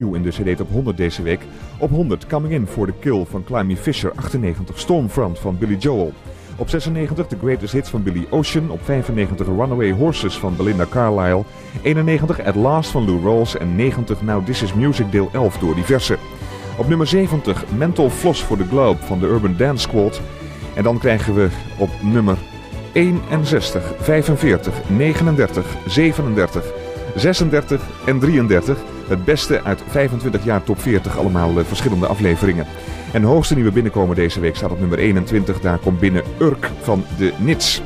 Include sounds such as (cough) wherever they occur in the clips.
Nieuw in de CD Top 100 deze week. Op 100 Coming In for the Kill van Climby Fisher. 98 Stormfront van Billy Joel. Op 96 The Greatest Hits van Billy Ocean. Op 95 Runaway Horses van Belinda Carlisle. 91 At Last van Lou Rawls. En 90 Now This Is Music deel 11 door diverse. Op nummer 70 Mental Floss for the Globe van de Urban Dance Squad. En dan krijgen we op nummer 61, 45, 39, 37, 36 en 33 het beste uit 25 jaar top 40, allemaal eh, verschillende afleveringen. En de hoogste die we binnenkomen deze week staat op nummer 21. Daar komt binnen Urk van de Nits.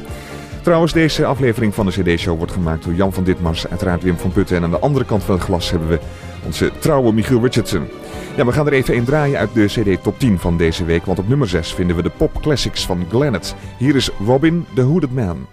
Trouwens, deze aflevering van de CD-show wordt gemaakt door Jan van Ditmars, uiteraard Wim van Putten. En aan de andere kant van het glas hebben we onze trouwe Michiel Richardson. Ja, we gaan er even een draaien uit de CD Top 10 van deze week, want op nummer 6 vinden we de pop classics van Glennet. Hier is Robin the Hooded Man.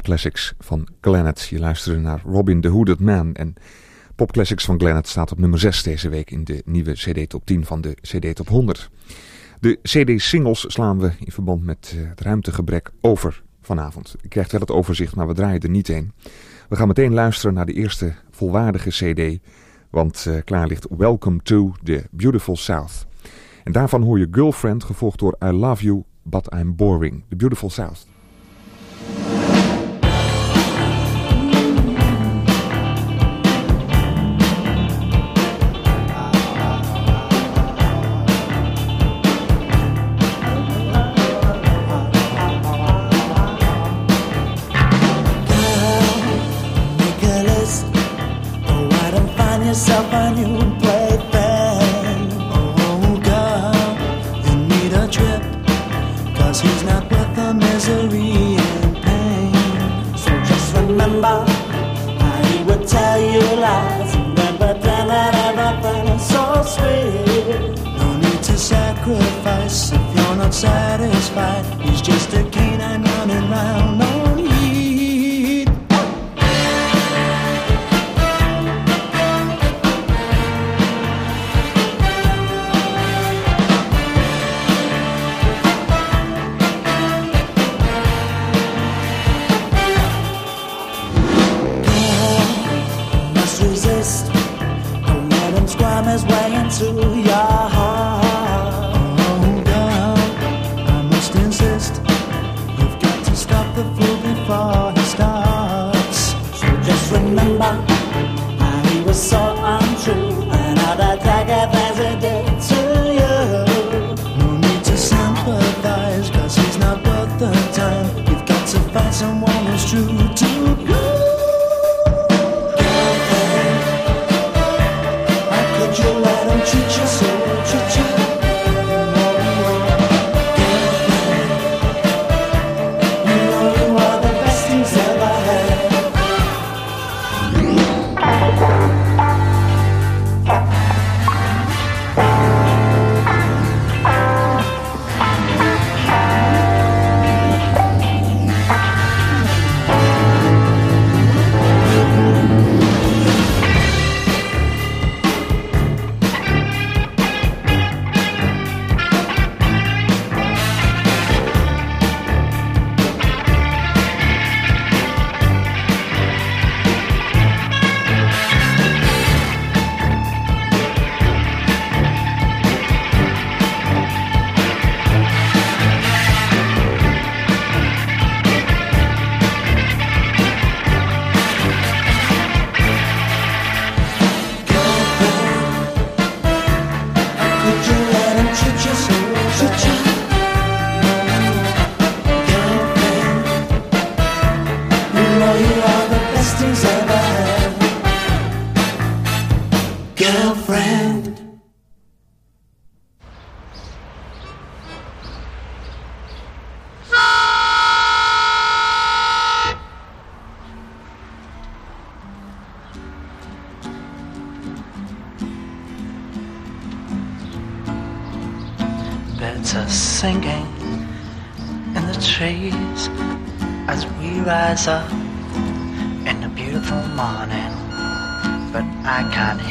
Classics van Glennet. Je luisterde naar Robin the Hooded Man. En Pop Classics van Glennet staat op nummer 6 deze week in de nieuwe CD Top 10 van de CD Top 100. De CD-singles slaan we in verband met eh, het ruimtegebrek over vanavond. Je krijgt wel het overzicht, maar we draaien er niet heen. We gaan meteen luisteren naar de eerste volwaardige CD. Want uh, klaar ligt Welcome to the Beautiful South. En daarvan hoor je Girlfriend, gevolgd door I Love You, But I'm Boring. The Beautiful South. satisfied. He's just a canine running round on heat. Must resist. Don't let him squirm his way into you. Did to you. No need to sympathize, cause he's not worth the time. You've got to find someone who's true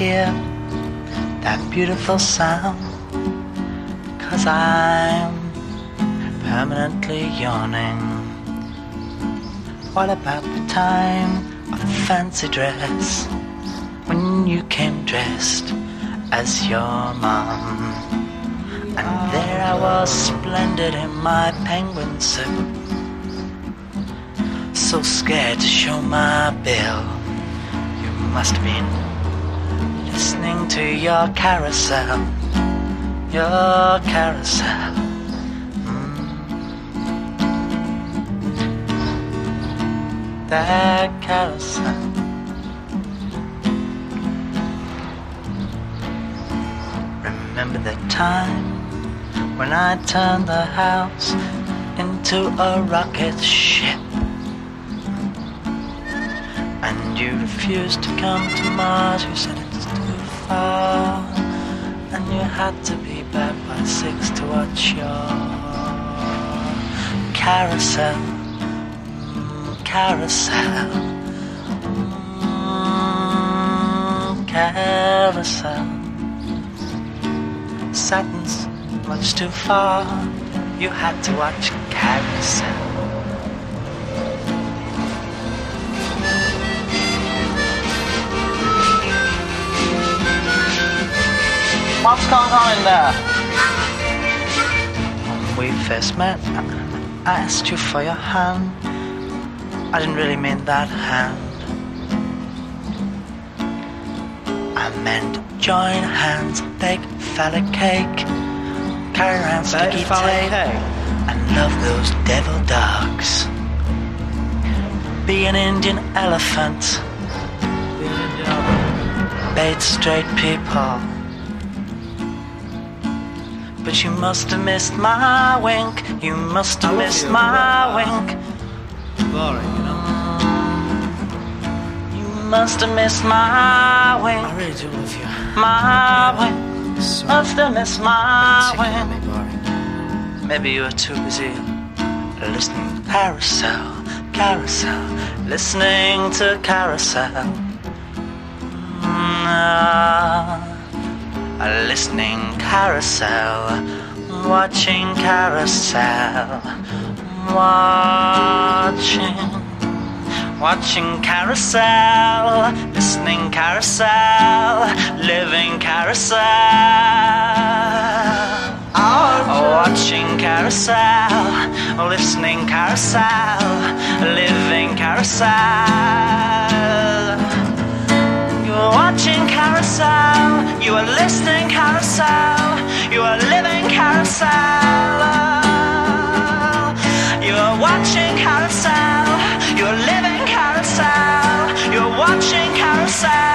hear that beautiful sound cause I'm permanently yawning. What about the time of the fancy dress when you came dressed as your mom? And there I was, splendid in my penguin suit. So scared to show my bill. You must have been listening to your carousel. Your carousel. Mm. That carousel. Remember the time when I turned the house into a rocket ship. And you refused to come to Mars, you said And you had to be back by six to watch your carousel. Carousel. Mm, Carousel. Saturn's much too far. You had to watch Carousel. What's going on in there? When we first met, I asked you for your hand. I didn't really mean that hand. I meant join hands, bake phallic cake, carry around sticky tape, and love those devil dogs. Be an Indian elephant, bait straight people. But you must have missed my wink. You must have missed my wink. Boring, you know. You must have missed my wink. I really do love you. My wink. So Must have missed my wink. Maybe you were too busy listening to carousel, carousel, listening to carousel. Mm, ah. A listening carousel, watching carousel, watching, Watching carousel, listening carousel, living carousel. Watching carousel, listening carousel, living carousel. Watching carousel, you are listening carousel, you are living carousel. You are watching carousel, you are living carousel, you are watching carousel.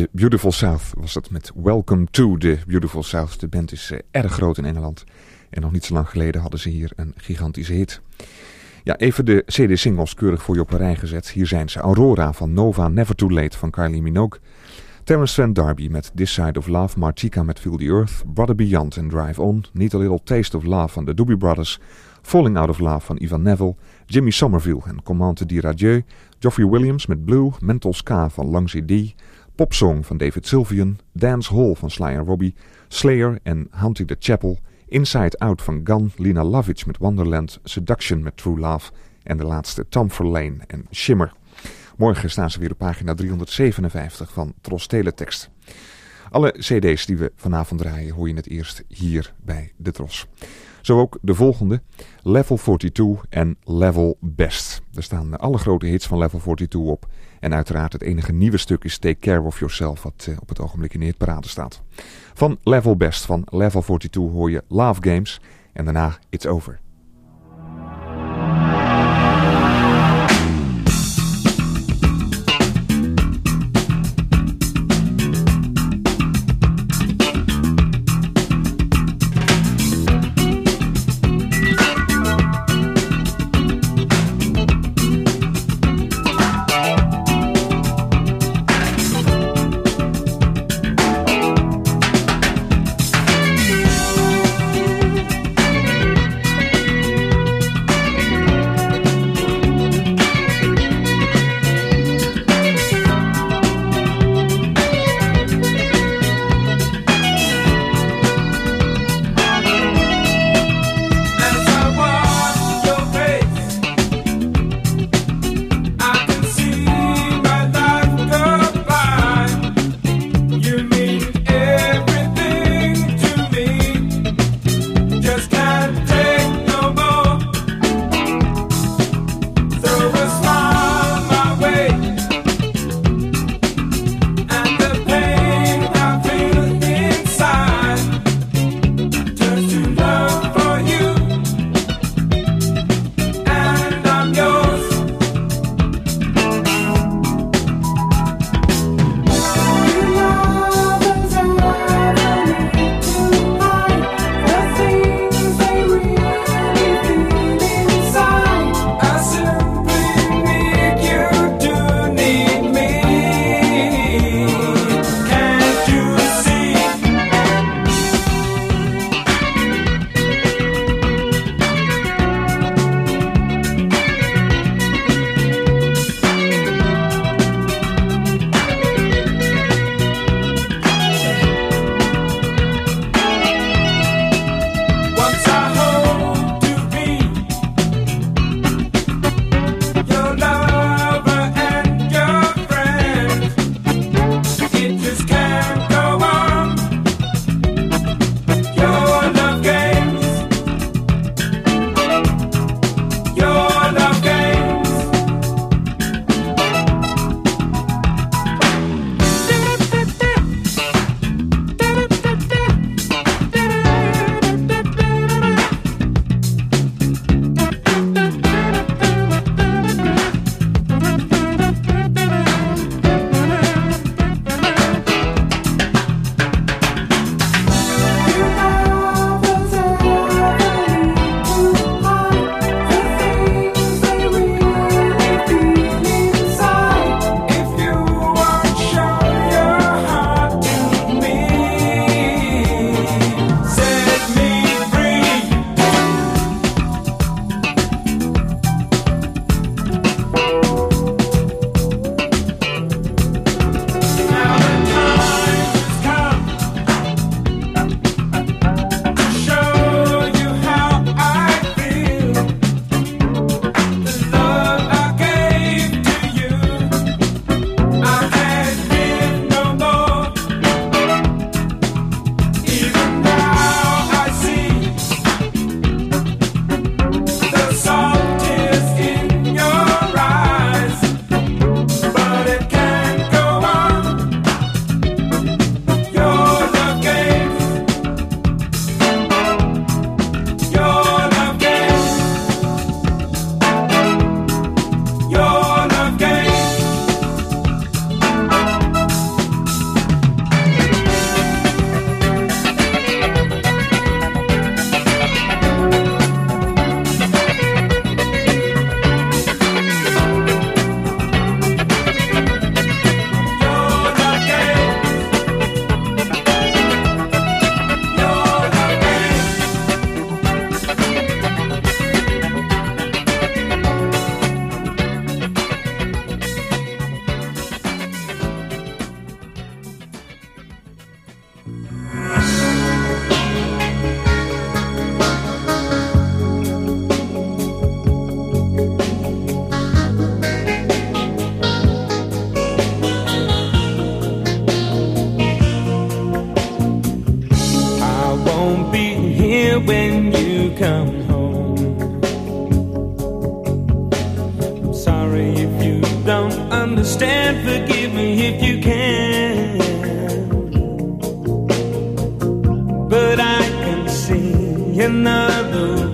The Beautiful South was dat met Welcome to the Beautiful South. De band is eh, erg groot in Engeland. En nog niet zo lang geleden hadden ze hier een gigantische hit. Ja, even de CD-singles keurig voor je op een rij gezet. Hier zijn ze. Aurora van Nova, Never Too Late van Kylie Minogue. Terence Trent D'Arby met This Side of Love. Martika met Feel the Earth. Brother Beyond en Drive On. Need a Little Taste of Love van de Doobie Brothers. Falling Out of Love van Ivan Neville. Jimmy Somerville en Commande Dire Adieu. Geoffrey Williams met Blue. Mental Ska van Langzee D. Popsong van David Sylvian. Dance Hall van Sly Robbie. Slayer en Haunting the Chapel. Inside Out van Gun. Lina Lovitch met Wonderland. Seduction met True Love. En de laatste Tom Verlaine en Shimmer. Morgen staan ze weer op pagina 357 van Tros Teletext. Alle cd's die we vanavond draaien hoor je het eerst hier bij de Tros. Zo ook de volgende, Level 42 en Level Best. Er staan alle grote hits van Level 42 op. En uiteraard het enige nieuwe stuk is Take Care of Yourself, wat eh, op het ogenblik in de hitparade staat. Van Level Best van Level 42 hoor je Love Games en daarna It's Over. come home. I'm sorry if you don't understand. Forgive me if you can. But I can see another.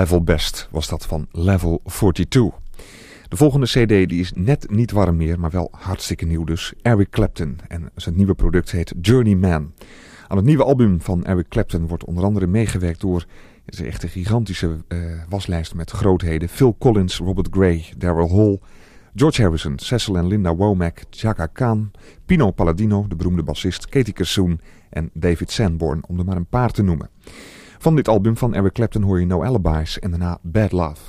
Level Best was dat van Level 42. De volgende CD die is net niet warm meer, maar wel hartstikke nieuw dus. Eric Clapton en zijn nieuwe product heet Journeyman. Aan het nieuwe album van Eric Clapton wordt onder andere meegewerkt door het echte gigantische eh, waslijst met grootheden. Phil Collins, Robert Gray, Daryl Hall, George Harrison, Cecil en Linda Womack, Chaka Khan, Pino Palladino, de beroemde bassist, Katie Kassoon en David Sanborn, om er maar een paar te noemen. Van dit album van Eric Clapton hoor je No Alibis en daarna Bad Love.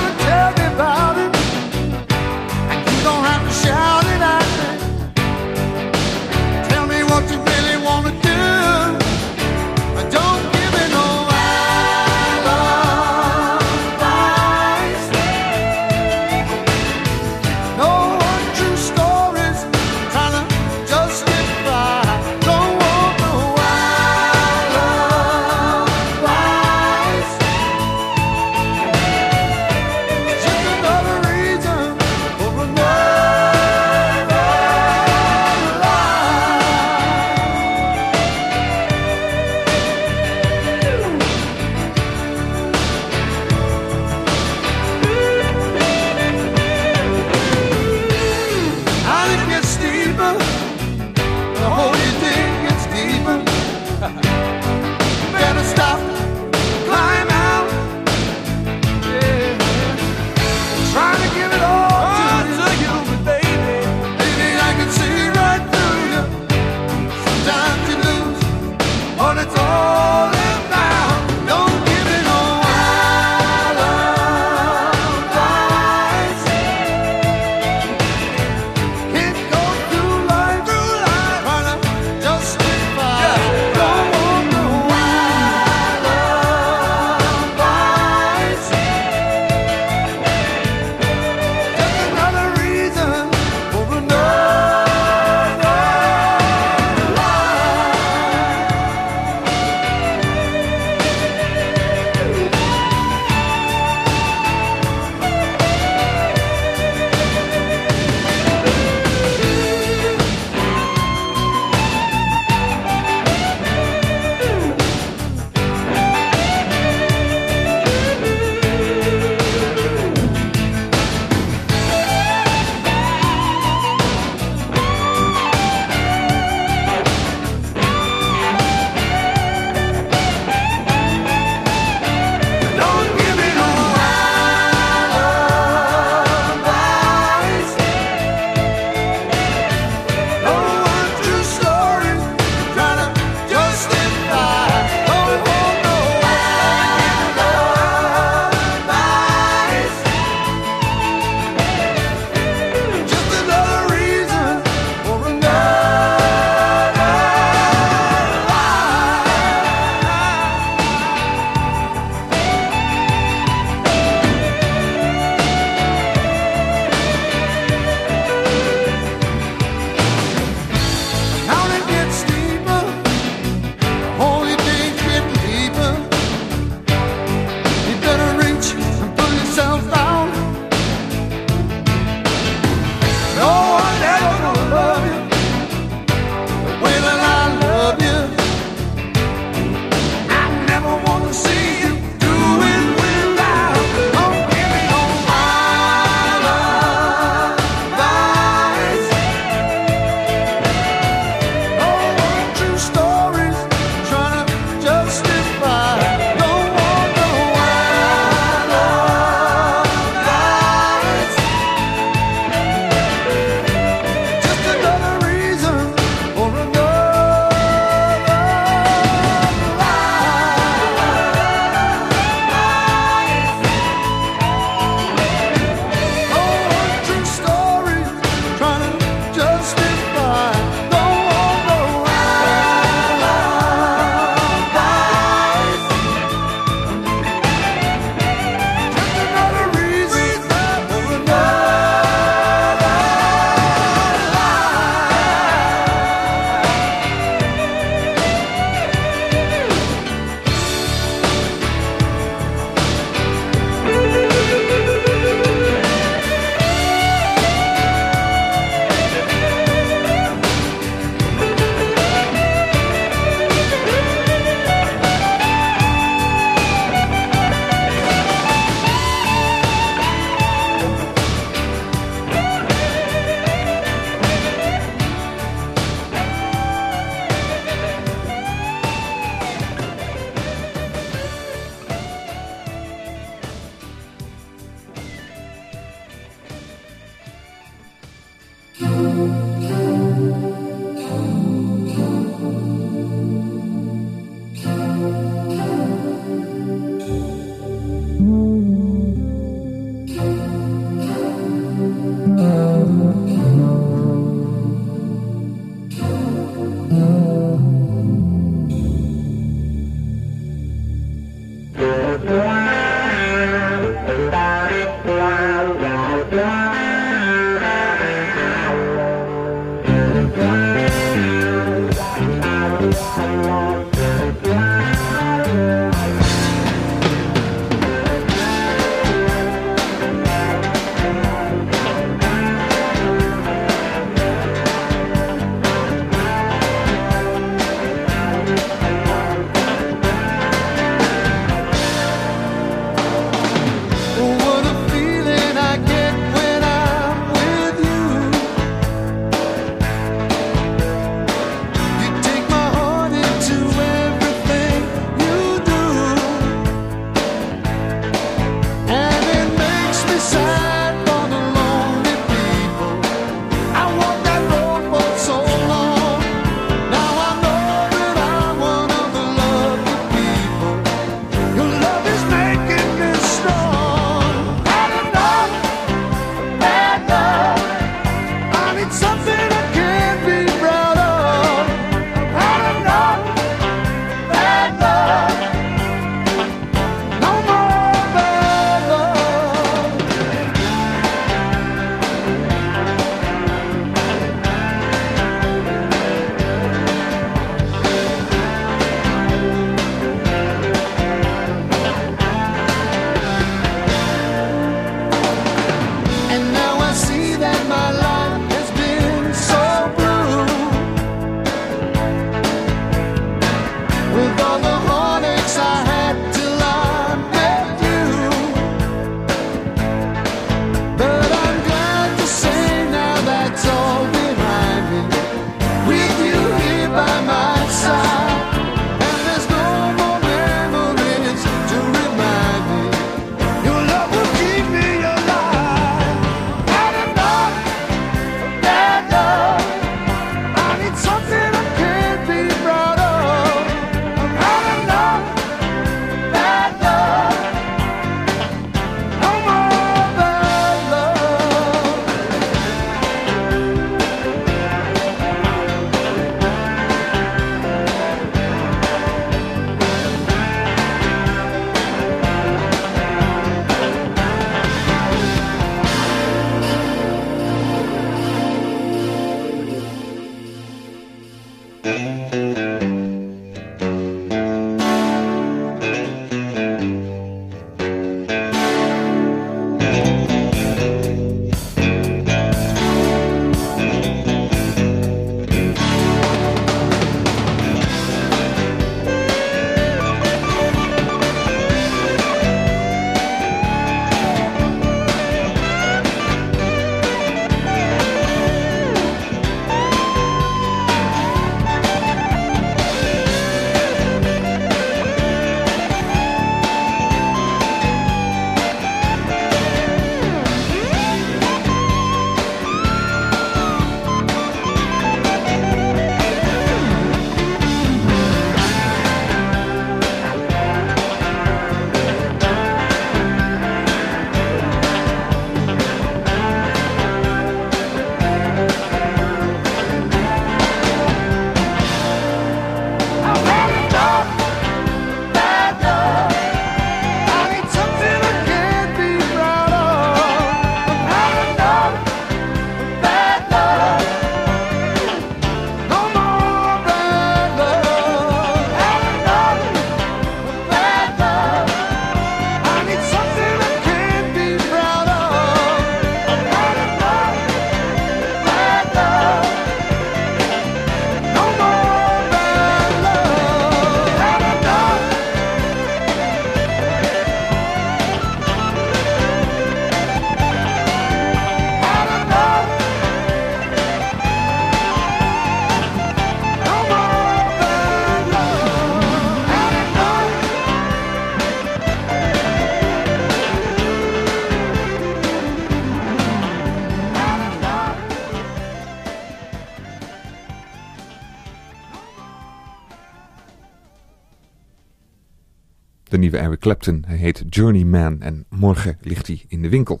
Nieuwe Eric Clapton. Hij heet Journeyman en morgen ligt hij in de winkel.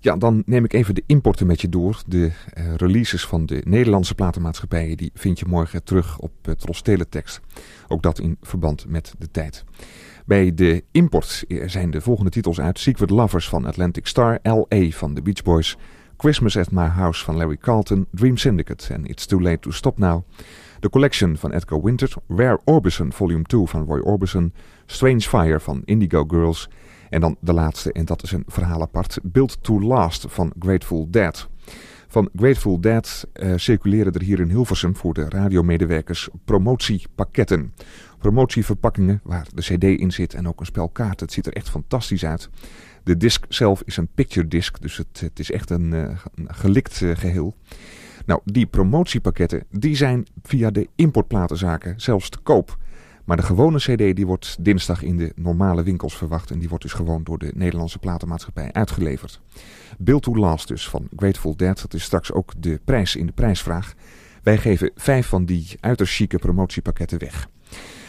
Ja, dan neem ik even de importen met je door. De eh, releases van de Nederlandse platenmaatschappijen die vind je morgen terug op het Tros. Ook dat in verband met de tijd. Bij de import eh, zijn de volgende titels uit. Secret Lovers van Atlantic Star, L.A. van The Beach Boys, Christmas at My House van Larry Carlton, Dream Syndicate en It's Too Late to Stop Now. The Collection van Edgar Winter, Rare Orbison Volume 2 van Roy Orbison, Strange Fire van Indigo Girls en dan de laatste, en dat is een verhaal apart, Built to Last van Grateful Dead. Van Grateful Dead eh, circuleren er hier in Hilversum voor de radiomedewerkers promotiepakketten. Promotieverpakkingen waar de cd in zit en ook een spel kaarten. Het ziet er echt fantastisch uit. De disc zelf is een picture disc, dus het, het is echt een, eh, gelikt eh, geheel. Nou, die promotiepakketten die zijn via de importplatenzaken zelfs te koop. Maar de gewone cd die wordt dinsdag in de normale winkels verwacht. En die wordt dus gewoon door de Nederlandse platenmaatschappij uitgeleverd. Build to Last dus van Grateful Dead. Dat is straks ook de prijs in de prijsvraag. Wij geven vijf van die uiterst chique promotiepakketten weg.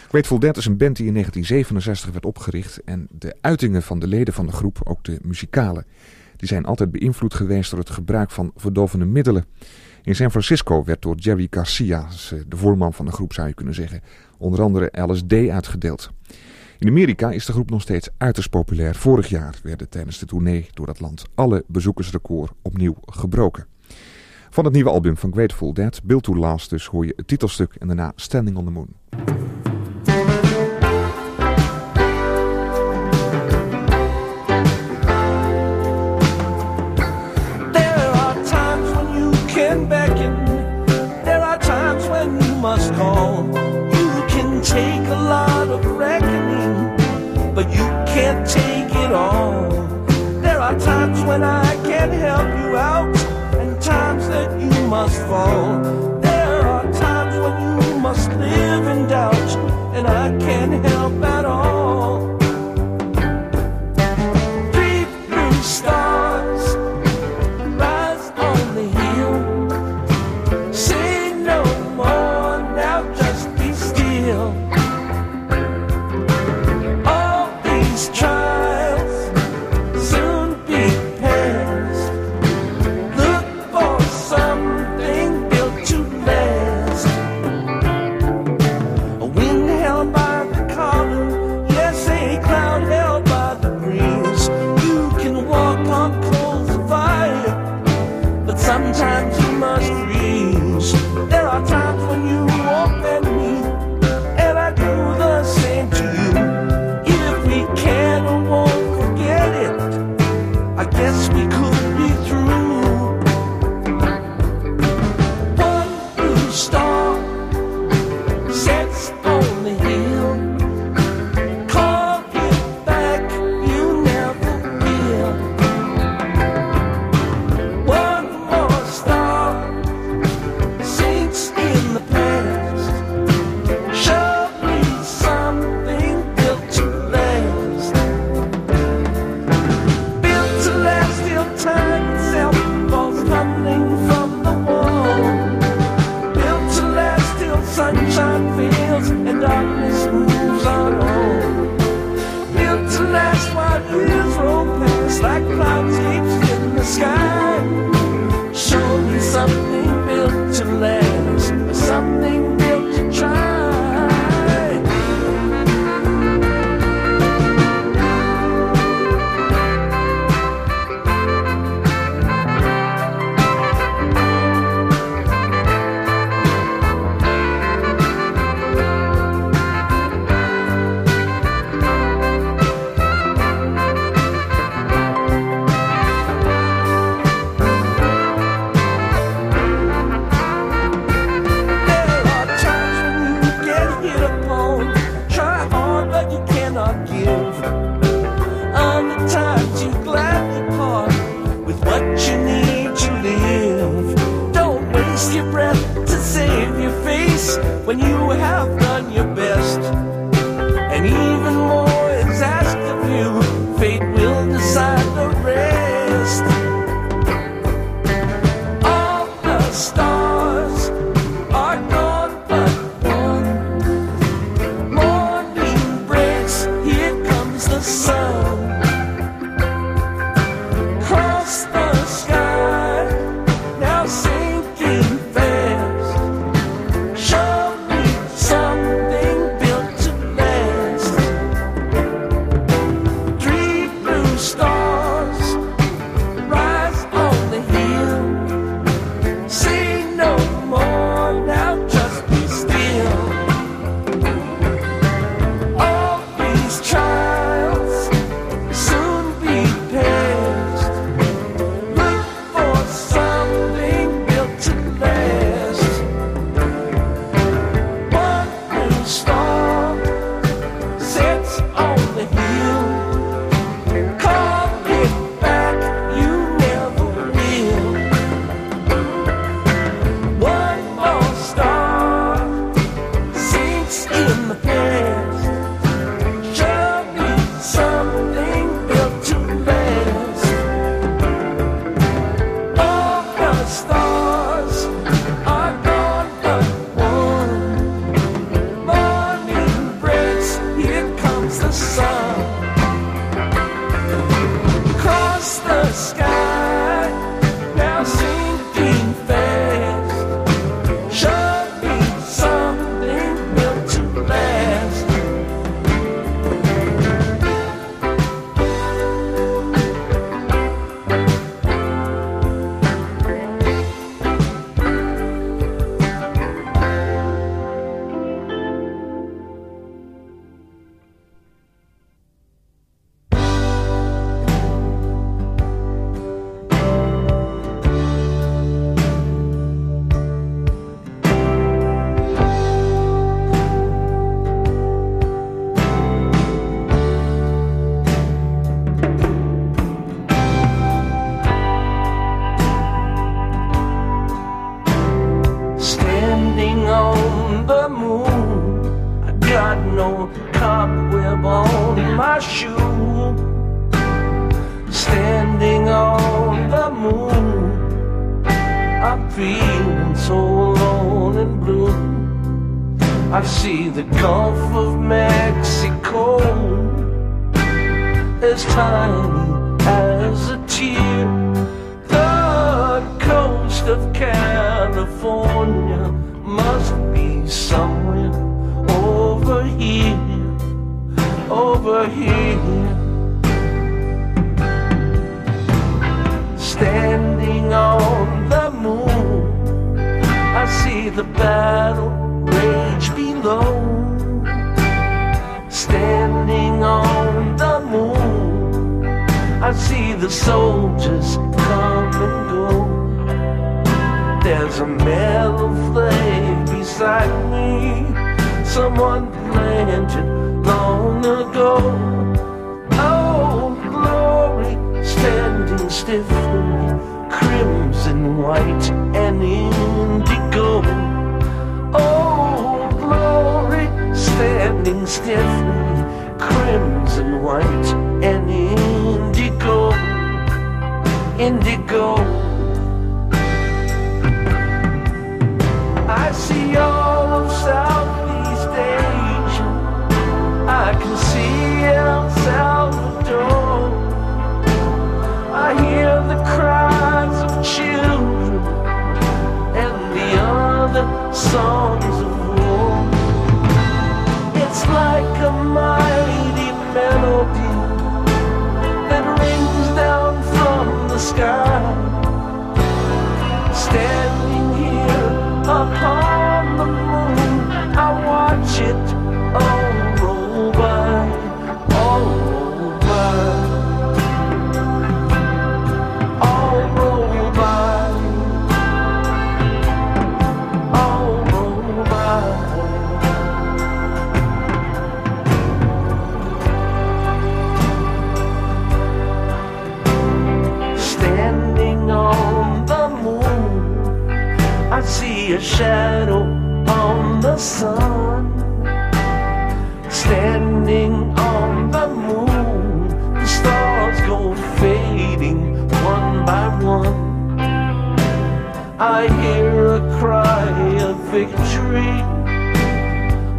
Grateful Dead is een band die in 1967 werd opgericht. En de uitingen van de leden van de groep, ook de muzikale, die zijn altijd beïnvloed geweest door het gebruik van verdovende middelen. In San Francisco werd door Jerry Garcia, eh, de voorman van de groep zou je kunnen zeggen, onder andere LSD uitgedeeld. In Amerika is de groep nog steeds uiterst populair. Vorig jaar werden tijdens de tournee door dat land alle bezoekersrecord opnieuw gebroken. Van het nieuwe album van Grateful Dead, Build to Last, dus hoor je het titelstuk en daarna Standing on the Moon. Must call. You can take a lot of reckoning, but you can't take it all. There are times when I can help you out, and times that you must fall. There are times when you must live in doubt, and I can't help songs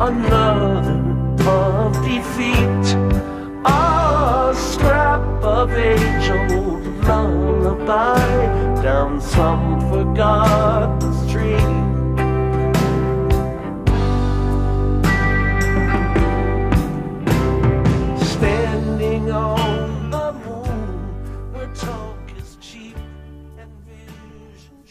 another of defeat. A scrap of down some forgotten. Standing on moon, where talk is cheap and vision.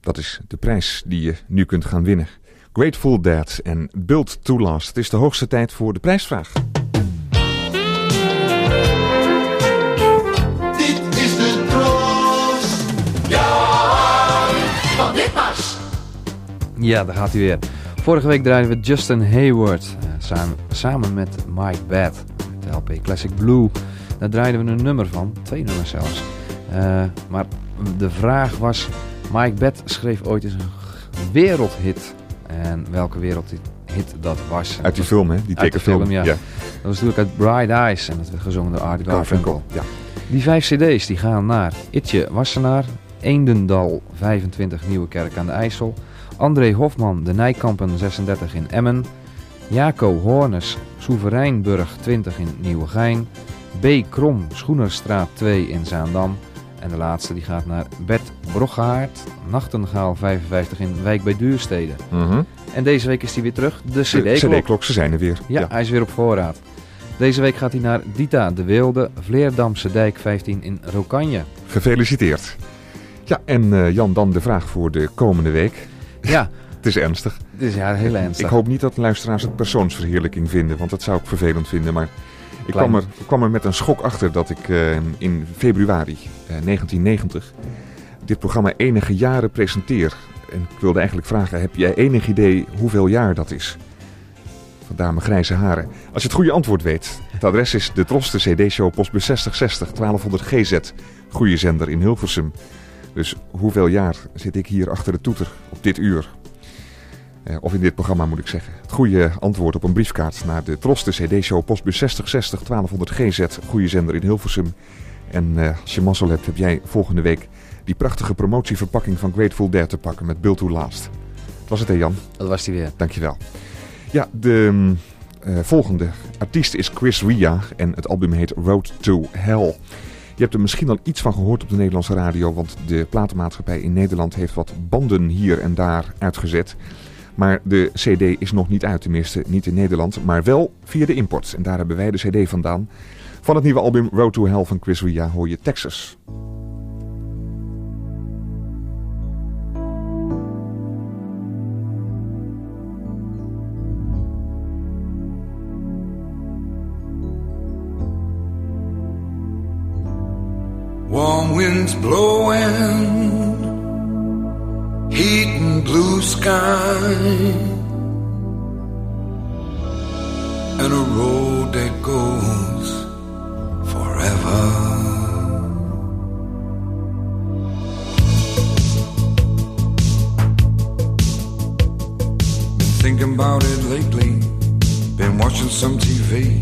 Dat is de prijs die je nu kunt gaan winnen. Grateful Dead en Build to Last. Het is de hoogste tijd voor de prijsvraag. Dit is de troost. Ja, van dit pas. Ja, daar gaat hij weer. Vorige week draaiden we Justin Hayward eh, samen, samen met Mike Bad. De LP Classic Blue. Daar draaiden we een nummer van. Twee nummers zelfs. Eh, maar de vraag was... Mike Bad schreef ooit eens een wereldhit. En welke wereldhit dat was. Uit die film, hè? Die tekenfilm. film, ja. Dat was natuurlijk uit Bright Eyes. En dat werd gezongen door Art Garfunkel. Ja. Die vijf cd's die gaan naar Itje Wassenaar, Eendendal 25 Nieuwekerk aan de IJssel, André Hofman de Nijkampen 36 in Emmen, Jaco Hornes Soevereinburg 20 in Nieuwegein, B. Krom Schoenerstraat 2 in Zaandam en de laatste die gaat naar Bert Broggaard, Nachtengaal 55 in Wijk bij Duurstede. Mhm. En deze week is hij weer terug, de De cd-klok. CD-klok, ze zijn er weer. Ja, hij is weer op voorraad. Deze week gaat hij naar Dita de Wilde, Vleerdamse Dijk 15 in Rokanje. Gefeliciteerd. Ja, en eh, Jan, dan de vraag voor de komende week. Ja, (laughs) Het is ernstig. het is ja, heel ernstig. Ik hoop niet dat luisteraars het persoonsverheerlijking vinden, want dat zou ik vervelend vinden. Maar ik kwam er, ik kwam er met een schok achter dat ik eh, in februari eh, 1990 dit programma enige jaren presenteer. En ik wilde eigenlijk vragen, heb jij enig idee hoeveel jaar dat is? Vandaar mijn grijze haren. Als je het goede antwoord weet, het adres is de Troste CD-show Postbus 6060 1200 GZ. Goede zender in Hilversum. Dus hoeveel jaar zit ik hier achter de toeter op dit uur? Eh, of in dit programma moet ik zeggen. Het goede antwoord op een briefkaart naar de Troste CD-show Postbus 6060 1200 GZ. Goede zender in Hilversum. En eh, als je mazzel hebt, heb jij volgende week die prachtige promotieverpakking van Grateful Dead te pakken met Build to Last. Dat was het, hè Jan? Dat was hij weer. Dankjewel. Ja, de eh, volgende artiest is Chris Ria en het album heet Road to Hell. Je hebt er misschien al iets van gehoord op de Nederlandse radio, want de platenmaatschappij in Nederland heeft wat banden hier en daar uitgezet. Maar de CD is nog niet uit, tenminste niet in Nederland, maar wel via de import. En daar hebben wij de CD vandaan. Van het nieuwe album Road to Hell van Chris Ria hoor je Texas. Warm winds blowing, heat blue sky, and a road that goes forever. Been thinking about it lately, been watching some TV,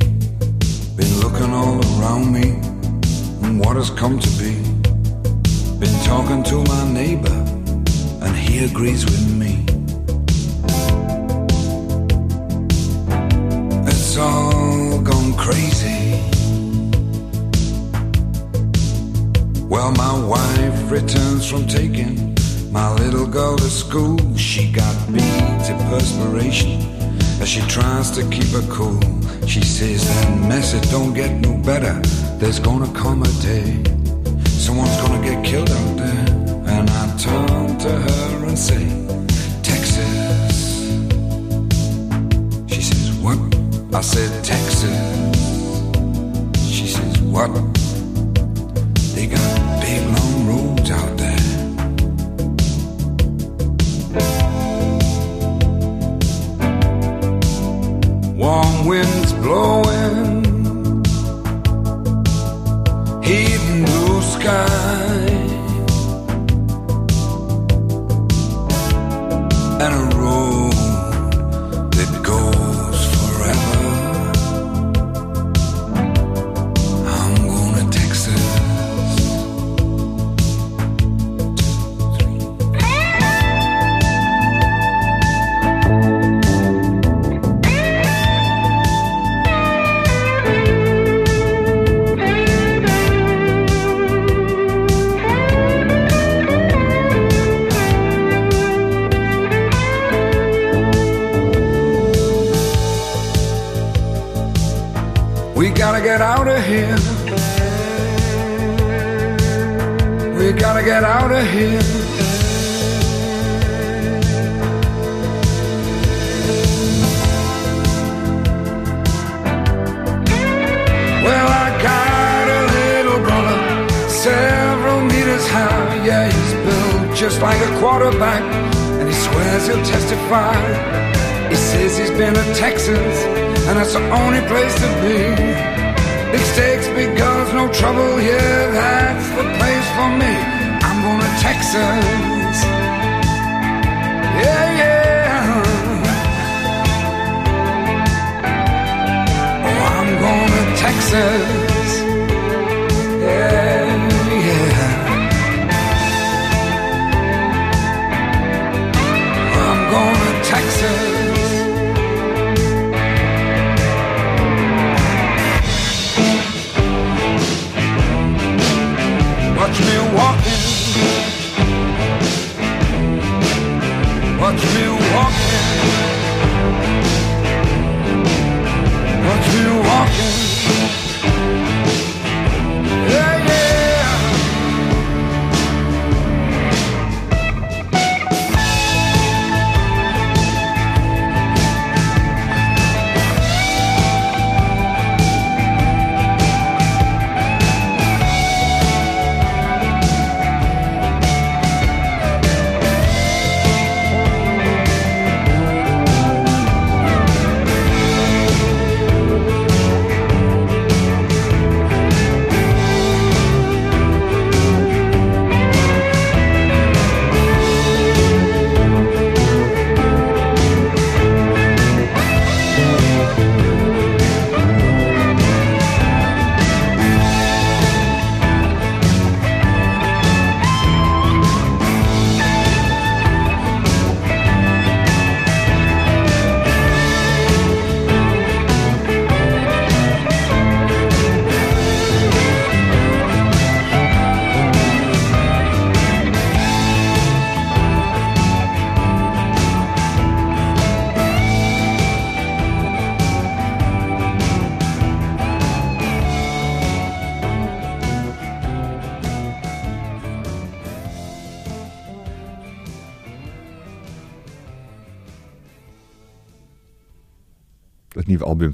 been looking all around me and what has come to be. Been talking to my neighbor, and he agrees with me. It's all gone crazy. Well, my wife returns from taking my little girl to school. She got beads of perspiration as she tries to keep her cool. She says that mess it don't get no better. There's gonna come a day someone's gonna get killed out there. To her and say, Texas. She says, What? I said, Texas. She says, What? They got big long roads out there. Warm winds blowing, heat and blue sky. Out of here. Well, I got a little brother, several meters high. Yeah, he's built just like a quarterback, and he swears he'll testify. He says he's been to Texas, and that's the only place to be. Big stakes, big guns, no trouble here. Yeah, yeah. Oh, I'm going to Texas.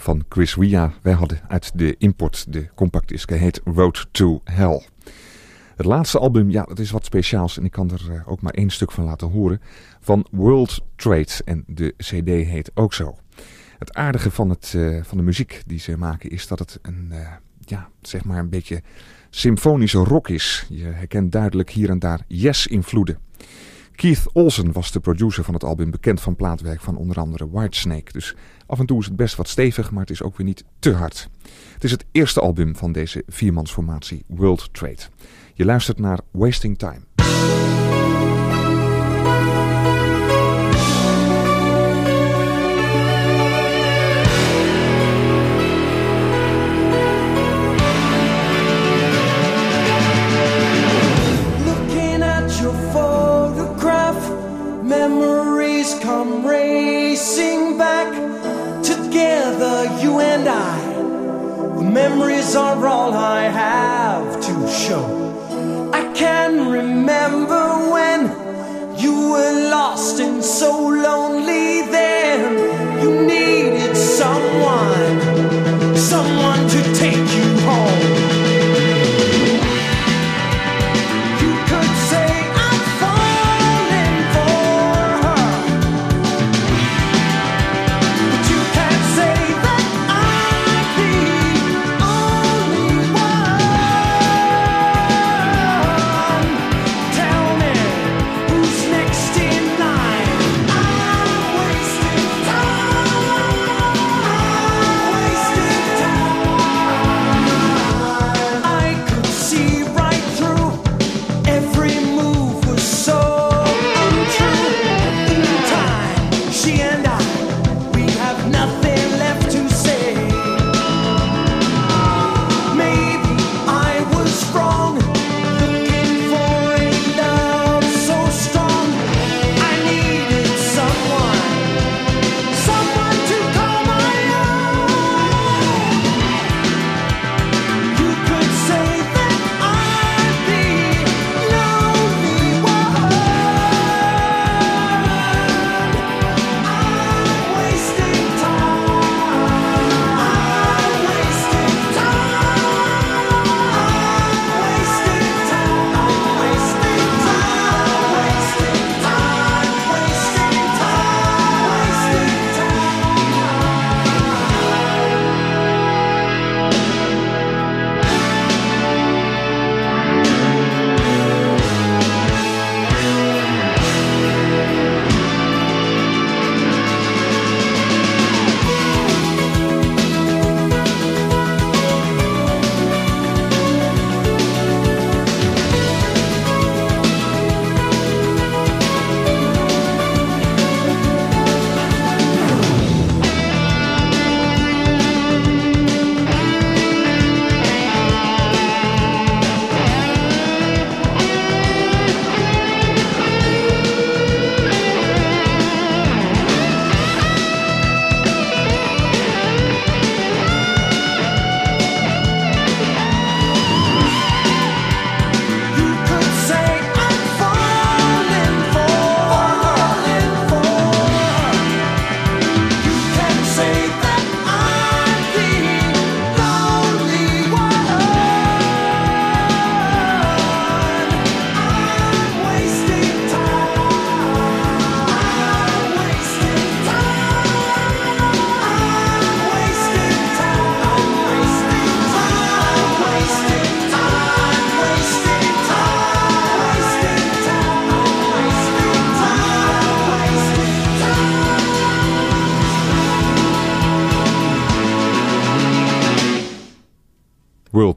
Van Chris Ria. Wij hadden uit de import de compactdisc. Hij heet Road to Hell. Het laatste album, ja, dat is wat speciaals. En ik kan er eh, ook maar één stuk van laten horen. Van World Trade. En de CD heet ook zo. Het aardige van, het, eh, van de muziek die ze maken is dat het een, eh, ja, zeg maar een beetje symfonische rock is. Je herkent duidelijk hier en daar Yes-invloeden. Keith Olsen was de producer van het album, bekend van plaatwerk van onder andere Whitesnake. Dus af en toe is het best wat stevig, maar het is ook weer niet te hard. Het is het eerste album van deze viermansformatie World Trade. Je luistert naar Wasting Time. Together, you and I. The memories are all I have to show. I can remember when you were lost and so lonely then. You needed someone, someone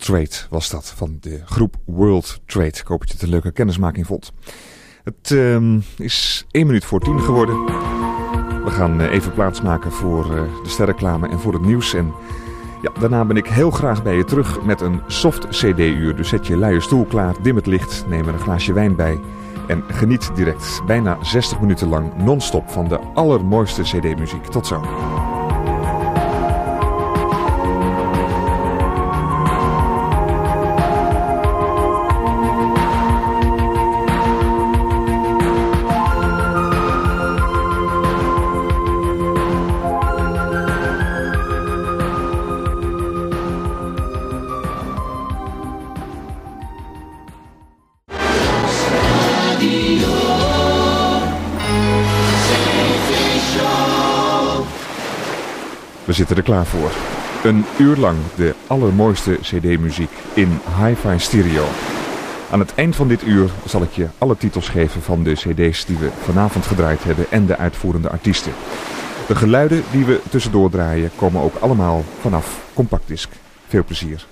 Trade was dat, van de groep World Trade. Ik hoop dat je het een leuke kennismaking vond. Het ehm, is 1 minuut voor 10 geworden. We gaan eh, even plaatsmaken voor eh, de sterreclame en voor het nieuws. En ja, daarna ben ik heel graag bij je terug met een soft CD-uur. Dus zet je luie stoel klaar, dim het licht, neem er een glaasje wijn bij. En geniet direct bijna 60 minuten lang non-stop van de allermooiste CD-muziek. Tot zo. Zitten er klaar voor. Een uur lang de allermooiste CD-muziek in hi-fi stereo. Aan het eind van dit uur zal ik je alle titels geven van de CD's die we vanavond gedraaid hebben en de uitvoerende artiesten. De geluiden die we tussendoor draaien komen ook allemaal vanaf Compactdisc. Veel plezier.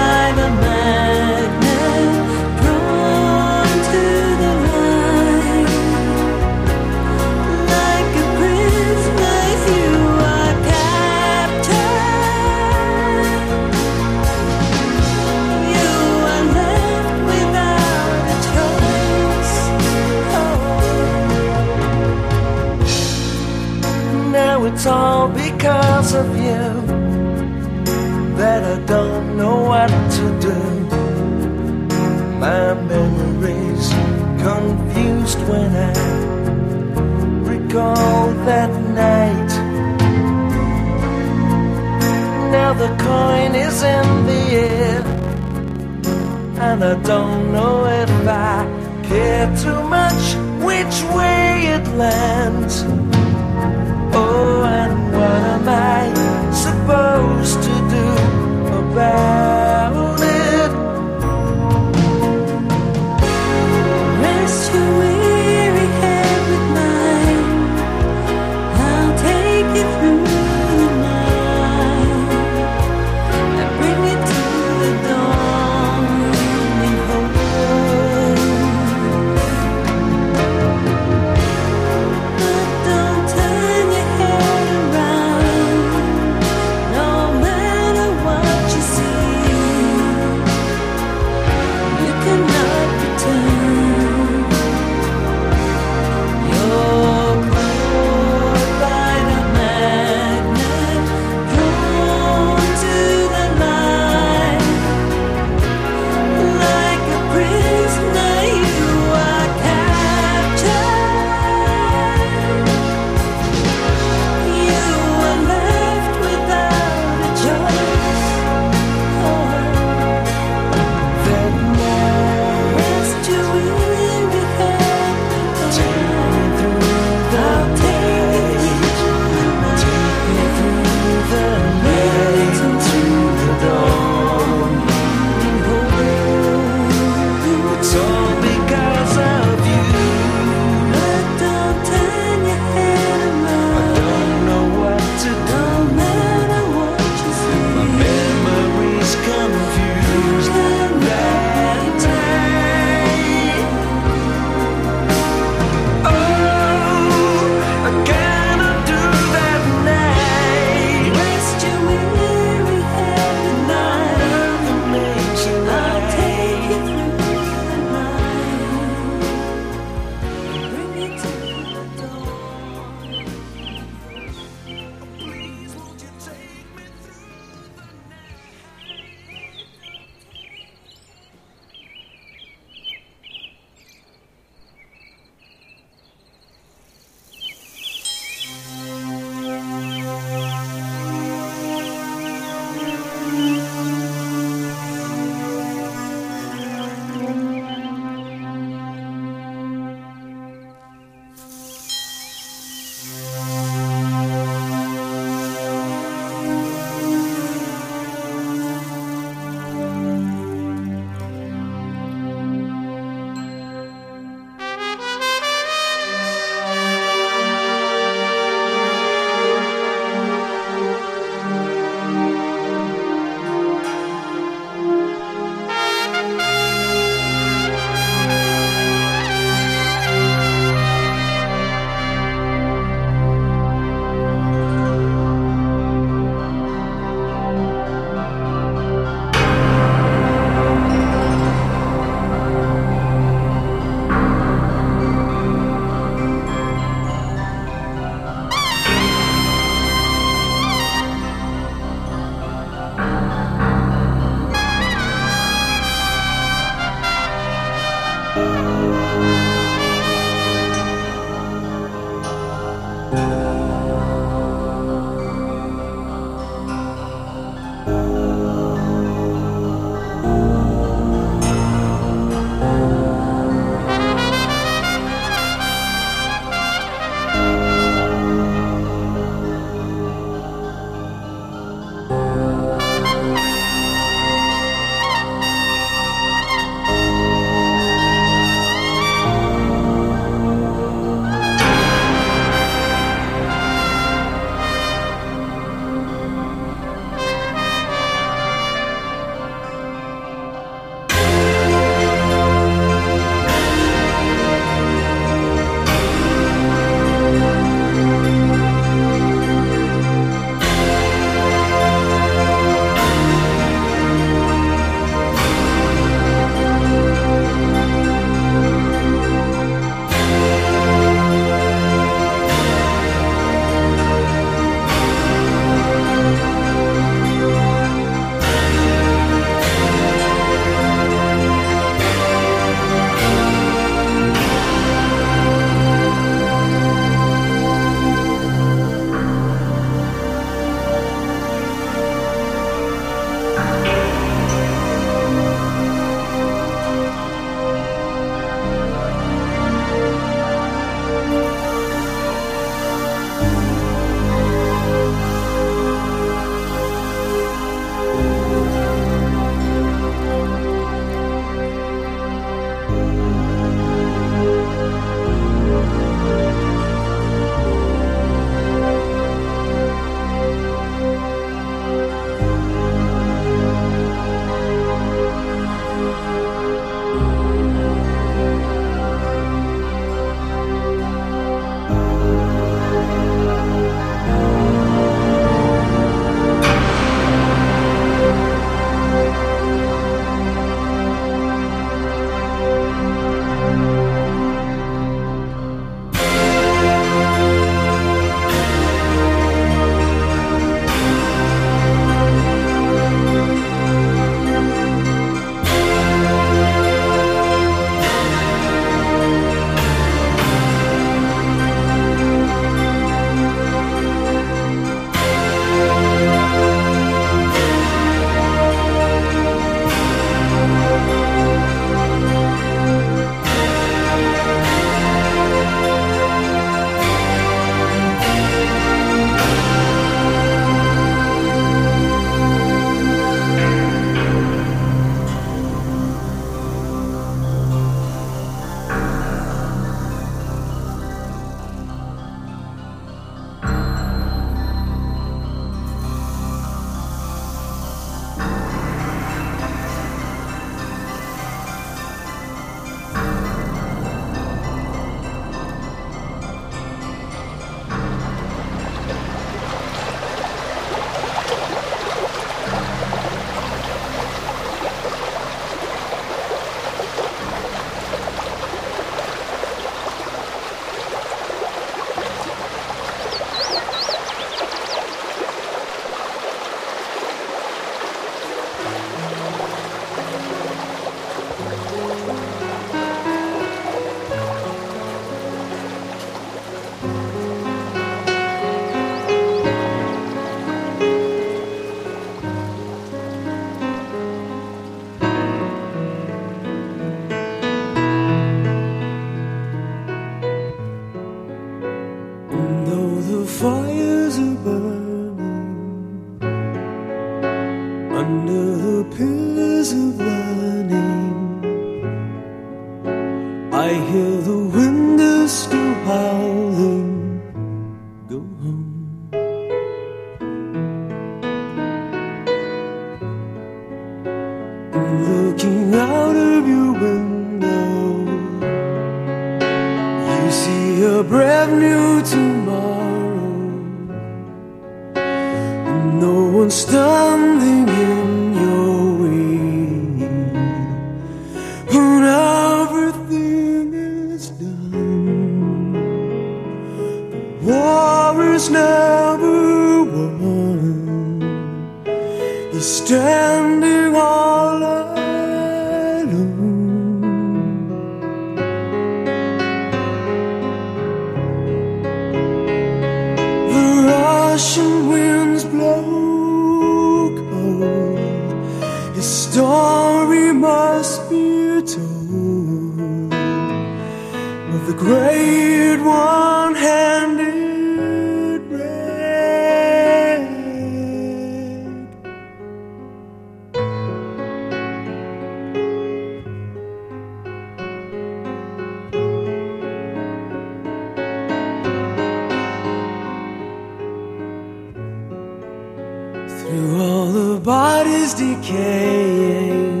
Through all the bodies decaying,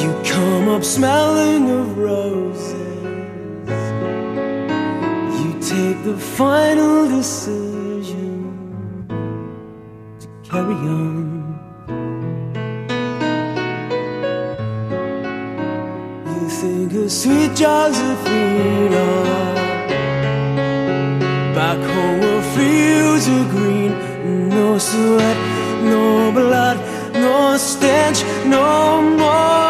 you come up smelling of roses. You take the final decision to carry on. You think of sweet Josephine back home where fields are green sweat, no blood, no stench, no more.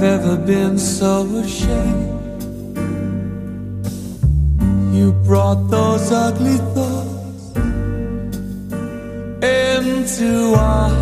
I've ever been so ashamed. You brought those ugly thoughts into our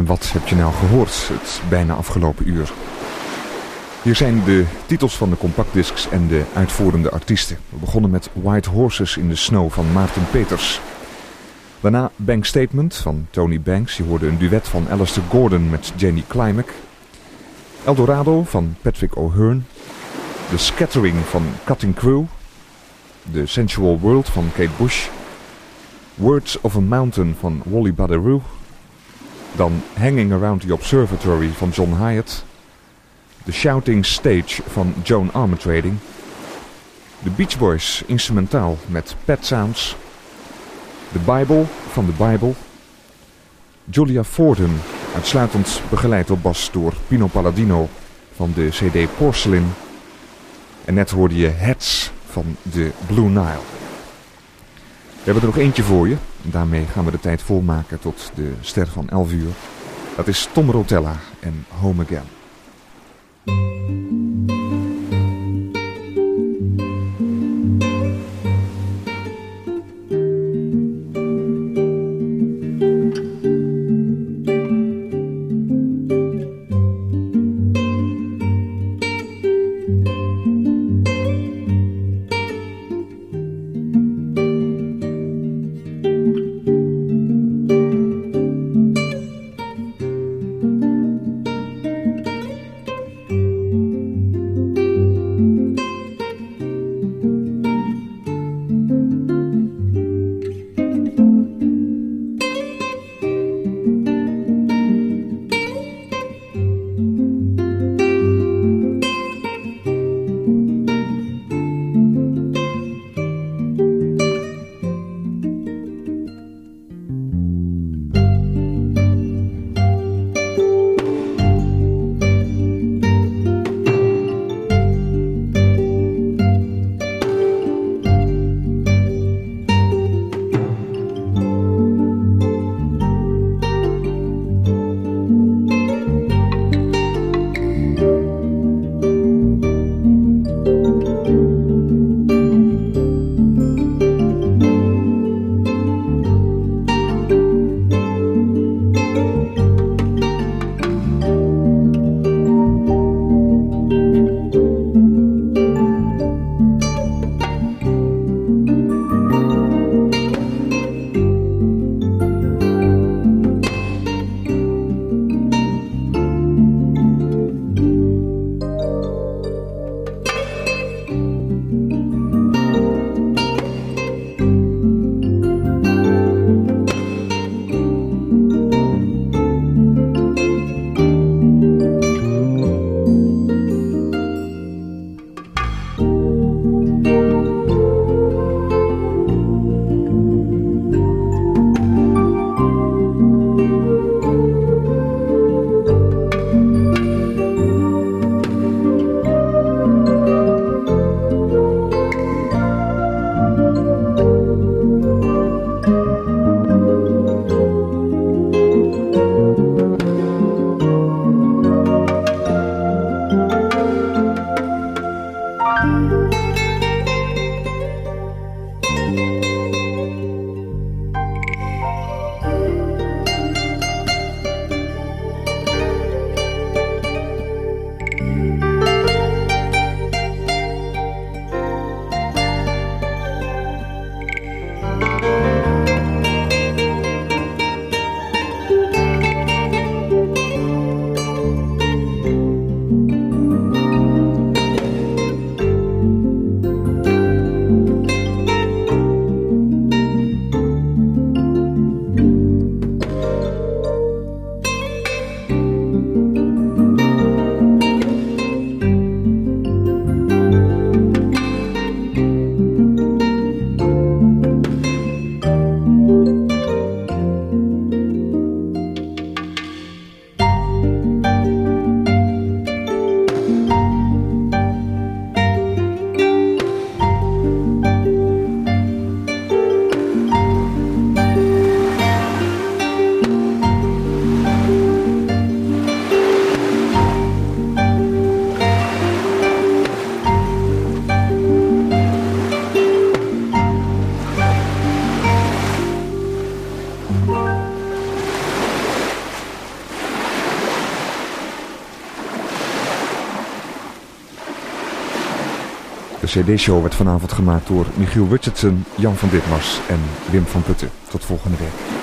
En wat heb je nou gehoord het bijna afgelopen uur? Hier zijn de titels van de compactdiscs en de uitvoerende artiesten. We begonnen met White Horses in the Snow van Maarten Peters. Daarna Bank Statement van Tony Banks. Je hoorde een duet van Alistair Gordon met Jenny Klimek. Eldorado van Patrick O'Hearn. The Scattering van Cutting Crew. The Sensual World van Kate Bush. Words of a Mountain van Wally Badarou. Dan Hanging Around the Observatory van John Hyatt. The Shouting Stage van Joan Armatrading. The Beach Boys instrumentaal met Pet Sounds. The Bible van The Bible. Julia Forden, uitsluitend begeleid op bas door Pino Palladino van de CD Porcelain. En net hoorde je Heads van de Blue Nile. We hebben er nog eentje voor je. Daarmee gaan we de tijd volmaken tot de ster van 11 uur. Dat is Tom Rotella en Home Again. CD-show werd vanavond gemaakt door Michiel Richardson, Jan van Ditmars en Wim van Putten. Tot volgende week.